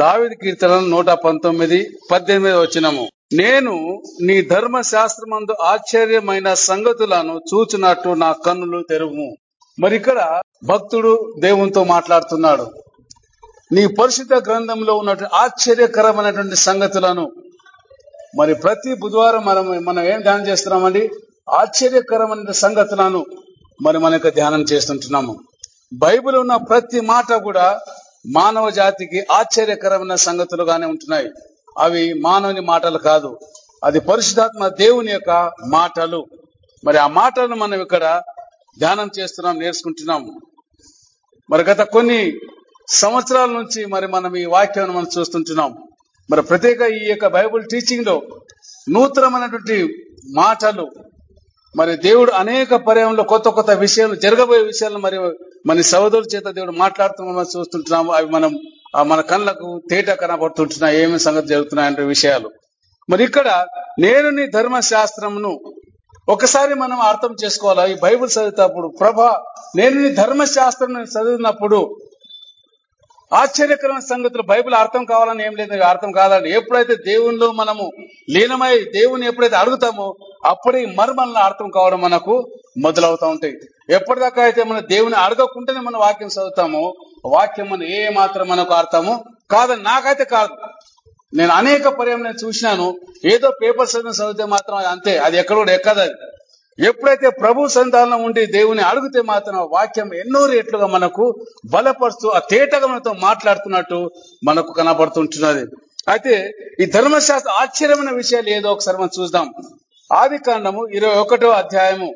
దావిది కీర్తన నూట పంతొమ్మిది పద్దెనిమిది వచ్చినము నేను నీ ధర్మశాస్త్రమందు ఆశ్చర్యమైన సంగతులను చూచినట్టు నా కన్నులు తెరువు. మరి ఇక్కడ భక్తుడు దేవునితో మాట్లాడుతున్నాడు. నీ పరిశుద్ధ గ్రంథంలో ఉన్నటువంటి ఆశ్చర్యకరమైనటువంటి సంగతులను. మరి ప్రతి బుధవారం మనం మనం ఏం ధ్యానం చేస్తున్నామండి? ఆశ్చర్యకరమైన సంగతులను మరి మనకు ధ్యానం చేస్తుంటున్నాము. బైబిల్ ఉన్న ప్రతి మాట కూడా మానవ జాతికి ఆశ్చర్యకరమైన సంగతులుగానే ఉంటున్నాయి. అవి మానవుని మాటలు కాదు అది పరిశుధాత్మ దేవుని యొక్క మాటలు. మరి ఆ మాటలను మనం ఇక్కడ ధ్యానం చేస్తున్నాం నేర్చుకుంటున్నాం. మరి గత కొన్ని సంవత్సరాల నుంచి మరి మనం ఈ వాక్యాన్ని మనం చూస్తుంటున్నాం. మరి ప్రత్యేక ఈ యొక్క బైబుల్ టీచింగ్లో నూతనమైనటువంటి మాటలు. మరి దేవుడు అనేక పర్యాయంలో కొత్త కొత్త విషయాలు జరగబోయే విషయాలు మరి మన సహోదరుల చేత దేవుడు మాట్లాడుతున్న మనం చూస్తుంటున్నాము అవి మనం మన కళ్ళకు తేట కనబడుతుంటున్నా ఏమి సంగతి జరుగుతున్నాయంటే విషయాలు. మరి ఇక్కడ నేను నీ ధర్మశాస్త్రమును ఒకసారి మనం అర్థం చేసుకోవాలా? ఈ బైబిల్ చదివేటప్పుడు ప్రభా నేను నీ ధర్మశాస్త్రం చదివినప్పుడు ఆశ్చర్యకరమైన సంగతులు బైబిల్ అర్థం కావాలని ఏం లేదు అర్థం కాదండి. ఎప్పుడైతే దేవునిలో మనము లీనమై దేవుని ఎప్పుడైతే అడుగుతామో అప్పుడే మర్మల్ని అర్థం కావడం మనకు మొదలవుతా ఉంటాయి. ఎప్పటిదాకా అయితే మన దేవుని అడగకుండానే మన వాక్యం చదువుతామో వాక్యం మనం ఏ మాత్రం మనకు అర్థము కాదని నాకైతే కాదు. నేను అనేక పర్యాయం నేను చూసినాను. ఏదో పేపర్ చదివిన చదివితే మాత్రం అది అంతే. అది ఎక్కడ కూడా ఎక్కదు అది. ఎప్పుడైతే ప్రభు సంతానం ఉండి దేవుని అడిగితే మాత్రం వాక్యం ఎన్నో రేట్లుగా మనకు బలపరుస్తూ ఆ తేటగా మనతో మాట్లాడుతున్నట్టు మనకు కనబడుతుంటున్నది. అయితే ఈ ధర్మశాస్త్ర ఆశ్చర్యమైన విషయాలు ఏదో ఒకసారి మనం చూద్దాం. ఆది కాండము ఇరవై ఒకటో అధ్యాయము.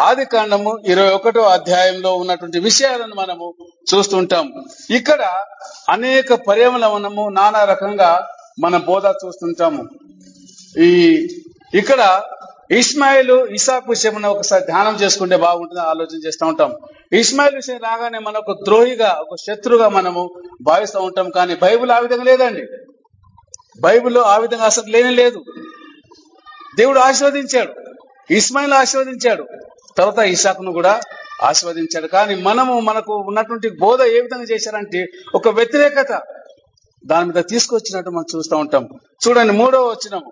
ఆది కాండము ఇరవై ఒకటో అధ్యాయంలో ఉన్నటువంటి విషయాలను మనము చూస్తుంటాం. ఇక్కడ అనేక పర్యావరణము నానా రకంగా మన బోధ చూస్తుంటాము. ఈ ఇక్కడ ఇస్మాయిల్ ఇసాకు విషయం ఒకసారి ధ్యానం చేసుకుంటే బాగుంటుంది ఆలోచన చేస్తూ ఉంటాం. ఇస్మాయిల్ విషయం రాగానే మనకు ద్రోహిగా ఒక శత్రుగా మనము భావిస్తూ ఉంటాం. కానీ బైబిల్ ఆ విధంగా లేదండి. బైబిల్లో ఆ విధంగా అసలు లేని లేదు. దేవుడు ఆశీర్వదించాడు. ఇస్మాయిల్ ఆశీర్వదించాడు. తర్వాత ఇసాకును కూడా ఆశీర్వదించాడు. కానీ మనము మనకు ఉన్నటువంటి బోధ ఏ విధంగా చేశారంటే ఒక వ్యతిరేకత దాని మీద తీసుకొచ్చినట్టు మనం చూస్తూ ఉంటాం. చూడండి మూడో వచ్చినము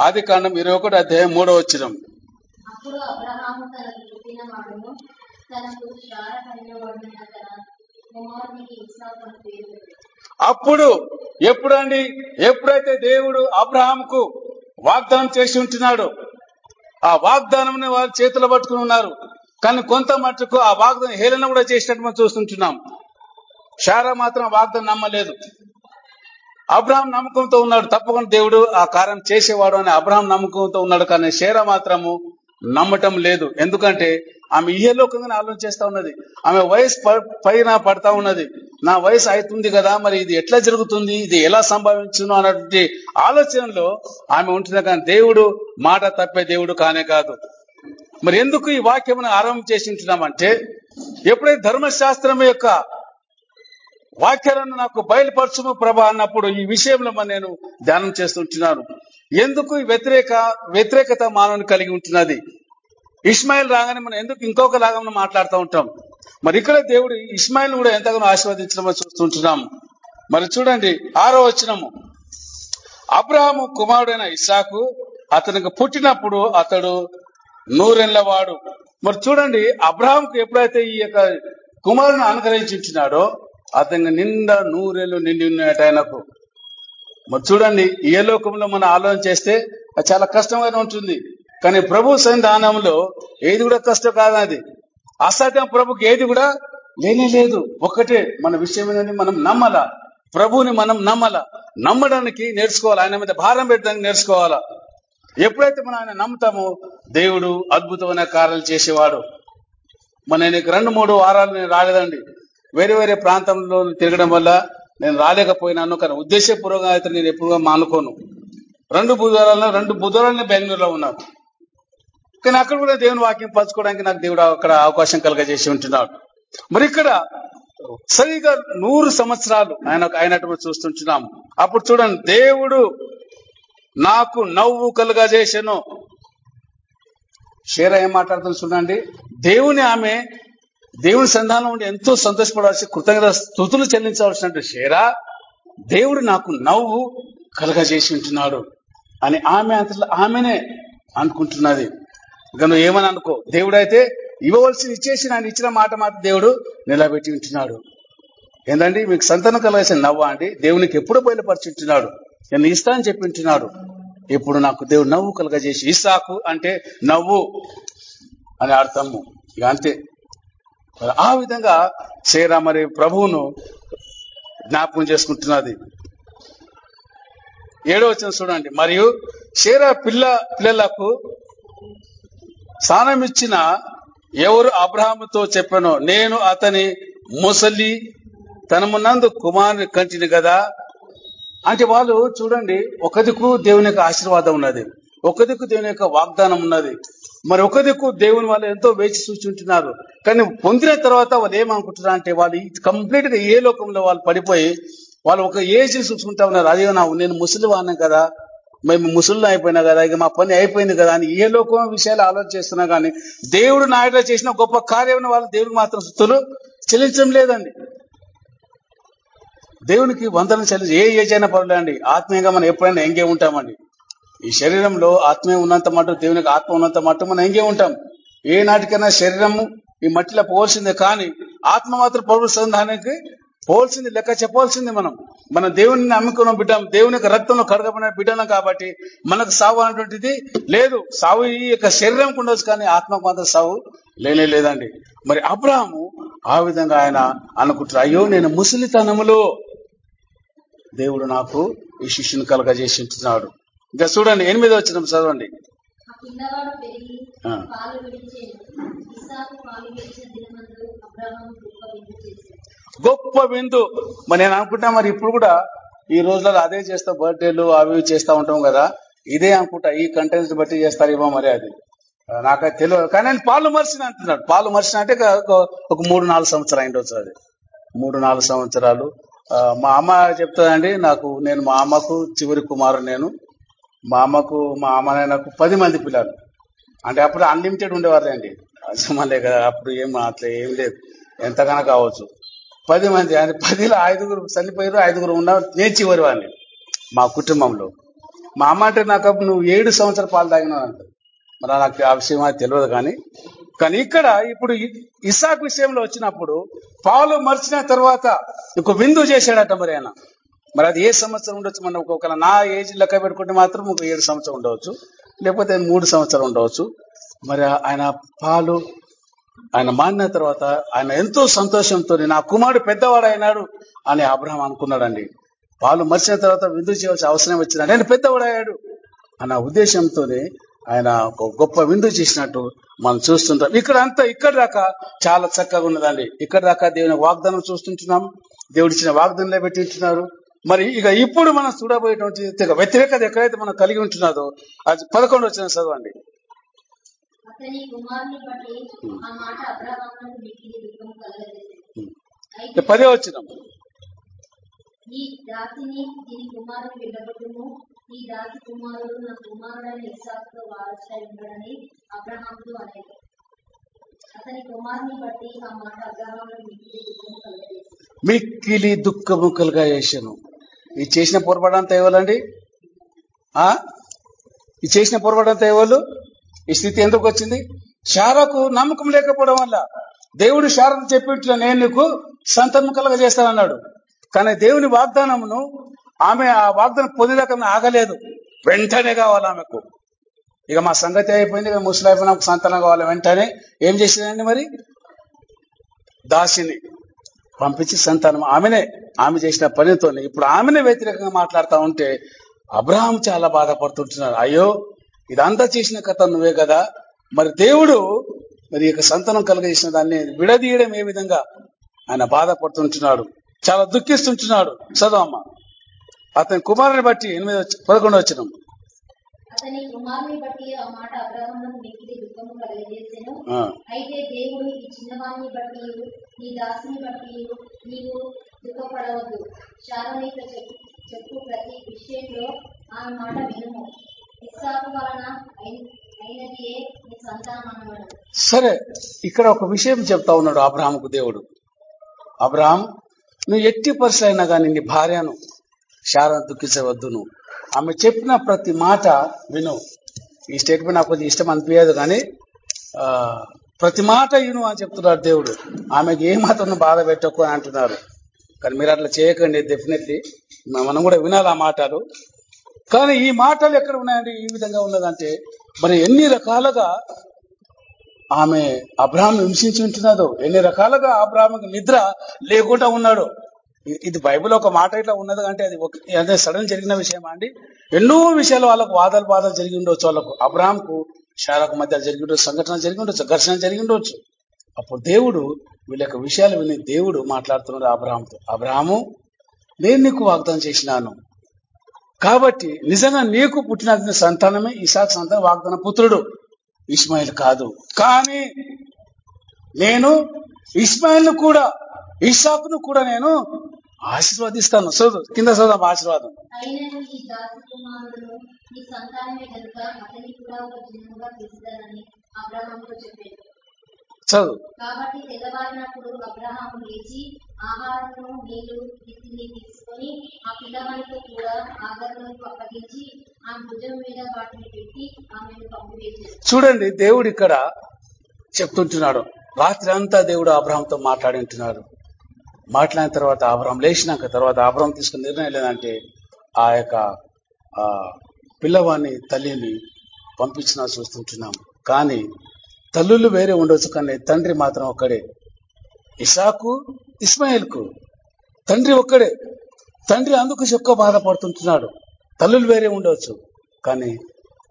ఆది కాండం ఇరవై ఒకటి అధ్యాయం మూడో వచ్చినం. అప్పుడు ఎప్పుడండి? ఎప్పుడైతే దేవుడు అబ్రహాంకు వాగ్దానం చేసి ఉంటున్నాడు ఆ వాగ్దానం వారు చేతులు పట్టుకుని ఉన్నారు. కానీ కొంత మట్టుకు ఆ వాగ్దానం హేళన కూడా చేసినట్టు మనం చూస్తుంటున్నాం. షారా మాత్రం వాగ్దానం నమ్మలేదు. అబ్రహాం నమ్మకంతో ఉన్నాడు. తప్పకుండా దేవుడు ఆ కార్యం చేసేవాడు అని అబ్రహాం నమ్మకంతో ఉన్నాడు. కానీ షేరా మాత్రము నమ్మటం లేదు. ఎందుకంటే ఆమె ఇహలోకంగా ఆలోచన చేస్తా ఉన్నది. ఆమె వయసు ప- పైన పడతా ఉన్నది. నా వయసు అవుతుంది కదా మరి ఇది ఎట్లా జరుగుతుంది? ఇది ఎలా సంభవించును అన్నటువంటి ఆలోచనలో ఆమె ఉంటుంది కానీ దేవుడు మాట తప్పే దేవుడు కానే కాదు. మరి ఎందుకు ఈ వాక్యం ఆరంభం చేసి ఎప్పుడైతే ధర్మశాస్త్రం యొక్క వాక్యాలను నాకు బయలుపరచుము ప్రభా అన్నప్పుడు ఈ విషయంలో నేను ధ్యానం చేస్తుంటున్నాను. ఎందుకు వ్యతిరేక వ్యతిరేకత మానవుని కలిగి ఉంటున్నది? ఇస్మాయిల్ రాగానే మనం ఎందుకు ఇంకొక లాగా మనం మాట్లాడుతూ ఉంటాం? మరి ఇక్కడ దేవుడు ఇస్మాయిల్ కూడా ఎంతగానో ఆశీర్వదించడం చూస్తుంటున్నాం మరి చూడండి ఆరో వచనము. అబ్రహాము కుమారుడైన ఇసాకు అతనికి పుట్టినప్పుడు అతడు నూరెళ్ళవాడు వాడు. మరి చూడండి అబ్రహాంకు ఎప్పుడైతే ఈ యొక్క కుమారుని అనుగ్రహించున్నాడో అతనికి నిండా నూరేళ్ళు నిండి ఉన్నాయట ఆయనకు. మరి చూడండి ఏ లోకంలో మనం ఆలోచన చేస్తే అది చాలా కష్టంగానే ఉంటుంది. కానీ ప్రభు సంధానంలో ఏది కూడా కష్టం కాదు అది అసాధ్యం ప్రభుకి ఏది కూడా లేనే లేదు. ఒక్కటే మన విషయం ఏంటంటే మనం నమ్మల. ప్రభుని మనం నమ్మల. నమ్మడానికి నేర్చుకోవాలి. ఆయన మీద భారం పెట్టడానికి నేర్చుకోవాలా? ఎప్పుడైతే మనం ఆయన నమ్ముతామో దేవుడు అద్భుతమైన కార్యాలు చేసేవాడు. మన నేను రెండు మూడు వారాలు నేను రాలేదండి. వేరే వేరే ప్రాంతంలో తిరగడం వల్ల నేను రాలేకపోయినాను కానీ ఉద్దేశపూర్వకంగా అయితే నేను ఎప్పుడుగా మానుకోను. రెండు బుధవారాలను రెండు బుధవారాలను బెంగళూరులో ఉన్నాను. కానీ అక్కడ కూడా దేవుని వాక్యం పంచుకోవడానికి నాకు దేవుడు అక్కడ అవకాశం కలగజేసి ఉంటున్నాడు. మరి ఇక్కడ సరిగా నూరు సంవత్సరాలు ఆయన అయినట్టు చూస్తుంటున్నాము. అప్పుడు చూడండి దేవుడు నాకు నవ్వు కలుగజేసెను షేర ఏం మాట్లాడుతుంది చూడండి. దేవుని ఆమె దేవుని సంధానం ఉండి ఎంతో సంతోషపడాల్సి కృతజ్ఞత స్థుతులు చెల్లించవలసిన షేరా దేవుడు నాకు నవ్వు కలగజేసి ఉంటున్నాడు అని ఆమె అంతట్లో ఆమెనే అనుకుంటున్నది. గను ఏమని అనుకో దేవుడైతే ఇవ్వవలసింది ఇచ్చేసి ఆయన ఇచ్చిన మాట మాట దేవుడు నిలబెట్టి ఉంటున్నాడు. ఏంటండి మీకు సంతానం కలగాల్సిన నవ్వా అండి? దేవునికి ఎప్పుడు బయలుపరిచింటున్నాడు నేను ఇస్తా అని చెప్పి ఉంటున్నాడు. ఇప్పుడు నాకు దేవుడు నవ్వు కలగజేసి ఇస్తాకు అంటే నవ్వు అని అర్థము. ఇక అంతే. ఆ విధంగా సేరా మరి ప్రభువును జ్ఞాపకం చేసుకుంటున్నది. ఏడో వచ్చిన చూడండి. మరియు సేరా పిల్ల పిల్లలకు స్థానమిచ్చిన ఎవరు అబ్రహాముతో చెప్పానో నేను అతని ముసలి తనమునందు కుమారుని కంటిని కదా? అంటే వాళ్ళు చూడండి ఒక దిక్కు దేవుని యొక్క ఆశీర్వాదం ఉన్నది. ఒక దిక్కు దేవుని యొక్క వాగ్దానం ఉన్నది. మరి ఒక దిక్కు దేవుని వాళ్ళు ఎంతో వేచి చూచుంటున్నారు కానీ పొందిన తర్వాత వాళ్ళు ఏమనుకుంటున్నారు అంటే వాళ్ళు కంప్లీట్గా ఏ లోకంలో వాళ్ళు పడిపోయి వాళ్ళు ఒక ఏజ్ చూసుకుంటా ఉన్నారు. అదే నా నేను ముసలి వాడినా కదా మేము ముసలిని అయిపోయినా కదా ఇక మా పని అయిపోయింది కదా అని ఏ లోకం విషయాలు ఆలోచిస్తున్నా కానీ దేవుడు నాయకులు చేసిన గొప్ప కార్యం వాళ్ళు దేవుడికి మాత్రం సుతులు చెల్లించడం లేదండి. దేవునికి వందనం చెల్లించి ఏ ఏజ్ అయినా పర్లేదండి ఆత్మీయంగా మనం ఎప్పుడైనా ఎంగే ఉంటామండి. ఈ శరీరంలో ఆత్మే ఉన్నంత మటు దేవునికి ఆత్మ ఉన్నంత మటు మనం ఎంగే ఉంటాం. ఏ నాటికైనా శరీరము ఈ మట్టిలో పోవాల్సిందే కానీ ఆత్మ మాత్రం పౌరు సంధానానికి పోవాల్సింది లెక్క చెప్పాల్సింది మనం. మనం దేవుని నమ్ముకున్న బిడ్డం దేవుని యొక్క రక్తంలో కడగబడిన బిడ్డలం కాబట్టి మనకు సావు అనేటువంటిది లేదు. సావు ఈ యొక్క శరీరంకు ఉండొచ్చు కానీ ఆత్మకు మాత్రం సావు లేనే లేదండి. మరి అబ్రాహము ఆ విధంగా ఆయన అనుకుంటారు అయ్యో నేను ముసలితనములో దేవుడు నాకు ఈ శిష్యుని కలగజేసి ఉంటున్నాడు. ఇంకా చూడండి ఎనిమిది వచ్చిన చదవండి. ఆ గొప్ప విందు మరి నేను అనుకుంటా మరి ఇప్పుడు కూడా ఈ రోజులలో అదే చేస్తా బర్త్డేలు అవి ఇవి చేస్తా ఉంటాం కదా. ఇదే అనుకుంటా ఈ కంటెంట్స్ బట్టి చేస్తారేమో మరి అది. ఆ, నాకైతే తెలియదు. కానీ ఆయన పాలు మర్చిన అంటున్నాడు. పాలు మర్చిన అంటే ఒక- ఒక- ఒక మూడు నాలుగు సంవత్సరాలు అయిండొచ్చు అది. మూడు నాలుగు సంవత్సరాలు. ఆ, మా అమ్మ చెప్తాదండి నాకు నేను మా అమ్మకు చివరి కుమారుడు నేను. మా అమ్మకు మా అమ్మ నాకు పది మంది పిల్లలు. అంటే అప్పుడు అన్లిమిటెడ్ ఉండేవారు అండి. కదా అప్పుడు ఏం అట్లా ఏం లేదు. ఎంతగానో కావచ్చు. పది మంది అంటే పదిలో ఐదుగురు చనిపోయారు ఐదుగురు ఉన్న నేను చివరి వాడిని. మా కుటుంబంలో. మా అమ్మ అంటే నాకు అప్పుడు నువ్వు ఏడు సంవత్సరాల పాలు తాగినావు అంట మరి నాకు ఆ విషయం అది తెలియదు కానీ. కానీ ఇక్కడ ఇప్పుడు ఇసాక్ విషయంలో వచ్చినప్పుడు పాలు మర్చిన తర్వాత ఇంకో విందు చేశాడట మరి ఆయన. మరి అది ఏ సంవత్సరం ఉండొచ్చు? మనం ఒక్కొక్కరు నా ఏజ్ లెక్క పెట్టుకుంటే మాత్రం ఒక ఏడు సంవత్సరం ఉండవచ్చు. లేకపోతే మూడు సంవత్సరాలు ఉండవచ్చు. మరి ఆయన పాలు ఆయన మానిన తర్వాత ఆయన ఎంతో సంతోషంతో నా కుమారుడు పెద్దవాడు అయినాడు అని అబ్రహం అనుకున్నాడండి. పాలు మరిచిన తర్వాత విందు చేయవలసిన అవసరం వచ్చింది? ఆయన పెద్దవాడయ్యాడు అన్న ఉద్దేశంతోనే ఆయన ఒక గొప్ప విందు చేసినట్టు మనం చూస్తుంటాం. ఇక్కడ అంతా ఇక్కడ దాకా చాలా చక్కగా ఉన్నదండి. ఇక్కడ దాకా దేవుని వాగ్దానం చూస్తుంటున్నాం. దేవుడిచ్చిన వాగ్దానంలో పెట్టింటున్నారు మరి ఇక ఇప్పుడు మనం చూడబోయేటువంటి వ్యతిరేకత ఎక్కడైతే మనం కలిగి ఉంటున్నదో అది పదకొండు వచ్చిన చదవండి. పదే వచ్చినాం మిక్కిలి దుఃఖము కలుగా చేశాను ఈ చేసిన పొరపాటంతా ఇవ్వాలండి ఆ? ఈ చేసిన పొరపాటంతా ఇవ్వాలి ఈ స్థితి ఎందుకు వచ్చింది? శారకు నమ్మకం లేకపోవడం వల్ల దేవుడు శారకు చెప్పిట్లో నేను నీకు సంతానం కలగ చేస్తానన్నాడు కానీ దేవుని వాగ్దానమును ఆమె ఆ వాగ్దానం పొందేదాకా ఆగలేదు. వెంటనే కావాలి ఆమెకు. ఇక మా సంగతి అయిపోయింది ఇక ముసలి అయిపోయినా సంతానం కావాలి. వెంటనే ఏం చేసిందండి మరి? దాసిని. పంపించి సంతానం. ఆమెనే ఆమె చేసిన పనితో ఇప్పుడు ఆమెనే వ్యతిరేకంగా మాట్లాడుతూ ఉంటే అబ్రహాం చాలా బాధపడుతుంటున్నాడు అయ్యో ఇదంతా చేసిన కథ నువ్వే కదా? మరి దేవుడు మరి ఇక సంతానం కలగజేసిన దాన్ని విడదీయడం ఏ విధంగా? ఆయన బాధపడుతుంటున్నాడు. చాలా దుఃఖిస్తుంటున్నాడు. చదవమ్మ. అతని కుమారుని బట్టి ఎనిమిది వచ్చి పదకొండు వచ్చినాం అతని కుమారుని బట్టి ఆ మాట అబ్రహామునకు మిక్కిలి దుఃఖము కలగజేసెను. ఆ, అయితే దేవుడు ఈ చిన్నవాణ్ణి బట్టి నీ దాసిని బట్టి నీవు దుఃఖపడవద్దు. చెప్పు చెప్పు ప్రతి విషయంలో ఆమె మాట వినుము. ఇస్సాకు వలన అయినదియే నీ సరే ఇక్కడ ఒక విషయం చెప్తా ఉన్నాడు అబ్రహాముకు దేవుడు. అబ్రహాం నువ్వు ఎట్టి పరిస్థితి అయినా కానీ నీ భార్యను శారను దుఃఖించవద్దు నువ్వు. ఆమె చెప్పిన ప్రతి మాట విను. ఈ స్టేట్మెంట్ నాకు కొంచెం ఇష్టం అనిపించదు కానీ ఆ, ప్రతి మాట విను అని చెప్తున్నాడు దేవుడు. ఆమెకి ఏ మాత్రం బాధ పెట్టకు అని అంటున్నారు. కానీ మీరు అట్లా చేయకండి డెఫినెట్లీ మనం కూడా వినాలి ఆ మాటలు. కానీ ఈ మాటలు ఎక్కడ ఉన్నాయండి ఈ విధంగా ఉన్నదంటే మరి ఎన్ని రకాలుగా ఆమె అబ్రాహం హింసించి ఉంటున్నదో ఎన్ని రకాలుగా అబ్రాహ్మకి నిద్ర లేకుండా ఉన్నాడు ఇది బైబిల్ ఒక మాట ఇట్లా ఉన్నది అంటే అది ఒక అదే సడన్ జరిగిన విషయమా అండి? ఎన్నో విషయాలు వాళ్ళకు వాదాలు బాధలు జరిగి ఉండొచ్చు. వాళ్ళకు అబ్రామ్కు షారాకు మధ్య జరిగి ఉండొచ్చు సంఘటన జరిగి ఉండొచ్చు ఘర్షణ జరిగి ఉండొచ్చు. అప్పుడు దేవుడు వీళ్ళ యొక్క విషయాలు విని దేవుడు మాట్లాడుతున్నాడు అబ్రాహాంతో అబ్రాహాము నేను నీకు వాగ్దానం చేసినాను. కాబట్టి నిజంగా నీకు పుట్టిన సంతానమే ఇసాక్ సంతానం వాగ్దాన పుత్రుడు. ఇస్మాయిల్ కాదు. కానీ నేను ఇస్మాయిల్ కూడా ఇసాకును కూడా నేను ఆశీర్వదిస్తాను. చదువు కింద చదువు ఆశీర్వాదం. చదువు కాబట్టి తెల్లవారినప్పుడు అబ్రహాము లేచి ఆహారమును నీళ్ళు విత్తిని తీసుకొని ఆ పిల్లవానితో కూడా ఆగరణకు అప్పగించి ఆ భుజం మీద వాటిని పెట్టి ఆమెను పంపివేశాడు చూడండి దేవుడు ఇక్కడ చెప్తుంటున్నాడు. రాత్రి అంతా దేవుడు అబ్రహాంతో మాట్లాడింటున్నాడు మాట్లాడిన తర్వాత ఆభరం లేచినాక తర్వాత ఆభరం తీసుకున్న నిర్ణయం లేదంటే ఆ యొక్క ఆ పిల్లవాడిని తల్లిని పంపించినా చూస్తుంటున్నాం. కానీ తల్లులు వేరే ఉండొచ్చు కానీ తండ్రి మాత్రం ఒక్కడే. ఇషాకు ఇస్మాయిల్కు తండ్రి ఒక్కడే. తండ్రి అందుకు ఎక్కువ బాధపడుతుంటున్నాడు. తల్లులు వేరే ఉండవచ్చు కానీ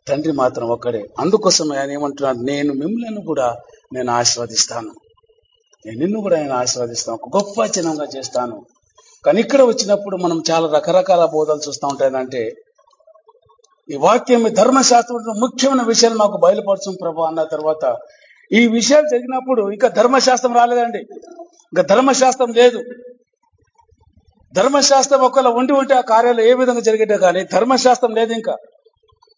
తండ్రి మాత్రం ఒక్కడే. అందుకోసం ఆయన ఏమంటున్నాడు నేను మిమ్మల్ని కూడా నేను ఆశీర్వదిస్తాను. నేను నిన్ను కూడా ఆయన ఆశీర్వదిస్తాను. ఒక గొప్ప చిహ్నంగా చేస్తాను. కానీ ఇక్కడ వచ్చినప్పుడు మనం చాలా రకరకాల బోధలు చూస్తూ ఉంటాయంటే ఈ వాక్యం ఈ ధర్మశాస్త్రంలో ముఖ్యమైన విషయాలు మాకు బయలుపరచం ప్రభు అన్న తర్వాత ఈ విషయాలు జరిగినప్పుడు ఇంకా ధర్మశాస్త్రం రాలేదండి. ఇంకా ధర్మశాస్త్రం లేదు. ధర్మశాస్త్రం ఒకవేళ ఉండి ఉంటే ఆ కార్యాలు ఏ విధంగా జరిగేటో కానీ ధర్మశాస్త్రం లేదు ఇంకా.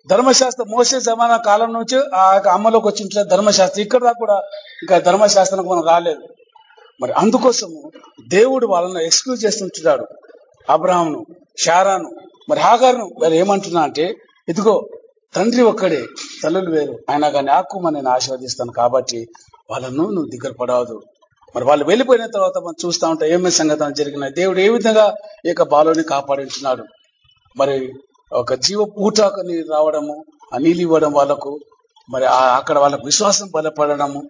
ధర్మశాస్త్రం మోసే జమానా కాలం నుంచి ఆ యొక్క అమ్మలోకి వచ్చి ధర్మశాస్త్రం ఇక్కడ దాకా కూడా ఇంకా ధర్మశాస్త్రానికి మనం రాలేదు. మరి అందుకోసము దేవుడు వాళ్ళని ఎక్స్క్యూజ్ చేస్తుంటున్నాడు అబ్రాహ్ను షారాను మరి హాగారును వాళ్ళు ఏమంటున్నా అంటే ఇదిగో తండ్రి ఒక్కడే తల్లులు వేరు. అయినా కానీ ఆకుమ నేను ఆశీర్వదిస్తాను కాబట్టి వాళ్ళను నువ్వు దగ్గర పడవదు మరి వాళ్ళు వెళ్ళిపోయిన తర్వాత మనం చూస్తా ఉంటాం ఏమేమి సంగతులు జరిగినాయి. దేవుడు ఏ విధంగా ఈ యొక్క బాలుని కాపాడించున్నాడు మరి ఒక జీవ ఊటాకని రావడము ఆ నీళ్ళు ఇవ్వడం వాళ్ళకు మరి ఆ అక్కడ వాళ్ళకు విశ్వాసం బలపడడము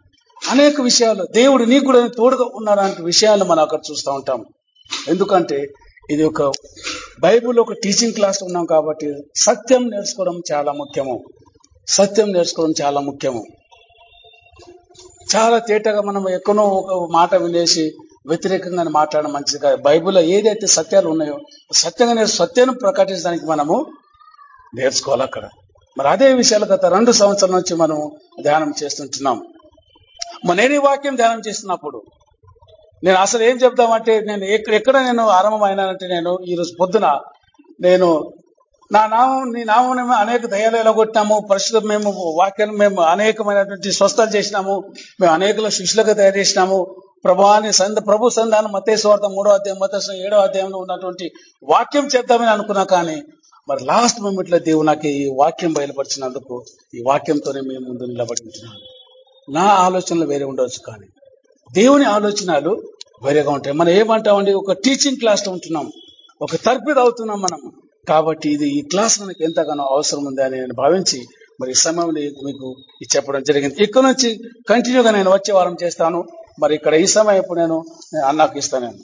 అనేక విషయాలు. దేవుడు నీకు కూడా తోడుగా ఉన్నాడంటే విషయాలు మనం అక్కడ చూస్తూ ఉంటాం. ఎందుకంటే ఇది ఒక బైబిల్ ఒక టీచింగ్ క్లాస్ ఉన్నాం కాబట్టి సత్యం నేర్చుకోవడం చాలా ముఖ్యము. సత్యం నేర్చుకోవడం చాలా ముఖ్యము. చాలా తేటగా మనం ఎక్కడో ఒక మాట వినేసి వ్యతిరేకంగా మాట్లాడడం మంచిది కాదు బైబిల్లో ఏదైతే సత్యాలు ఉన్నాయో సత్యంగా నేను సత్యాన్ని ప్రకటించడానికి మనము నేర్చుకోవాలి అక్కడ. మరి అదే విషయాలు గత రెండు సంవత్సరాల నుంచి మనం ధ్యానం చేస్తుంటున్నాం. మరి వాక్యం ధ్యానం చేస్తున్నప్పుడు నేను అసలు ఏం చెప్దామంటే నేను ఎక్కడ ఎక్కడ నేను ఆరంభమైనానంటే నేను ఈరోజు పొద్దున నేను నా నామం నీ నామం మేము అనేక దయాలు ఎలాగొట్టినాము పరిశుద్ధ మేము వాక్యాలు మేము అనేకమైనటువంటి స్వస్థలు చేసినాము మేము అనేకల శిష్యులుగా తయారు చేసినాము ప్రభాని సంద ప్రభు సంధానం మతేశ్వార్థం మూడో అధ్యాయం మతేశ్వరం ఏడో అధ్యాయంలో ఉన్నటువంటి వాక్యం చేద్దామని అనుకున్నా కానీ మరి లాస్ట్ మూమెంట్లో దేవుడు నాకు ఈ వాక్యం బయలుపరిచినందుకు ఈ వాక్యంతోనే మేము ముందు నిలబడుతున్నాను నా ఆలోచనలు వేరే ఉండవచ్చు కానీ దేవుని ఆలోచనలు వేరేగా ఉంటాయి. మనం ఏమంటామండి? ఒక టీచింగ్ క్లాస్లో ఉంటున్నాం. ఒక తర్పిద అవుతున్నాం మనం. కాబట్టి ఇది ఈ క్లాస్ మనకి ఎంతగానో అవసరం ఉంది అని నేను భావించి మరి సమయంలో మీకు ఇది చెప్పడం జరిగింది. ఇక్కడ నుంచి కంటిన్యూగా నేను వచ్చే వారం చేస్తాను. మరి ఇక్కడ ఈ సమయం ఇప్పుడు నేను అన్నాకు ఇస్తాను నేను.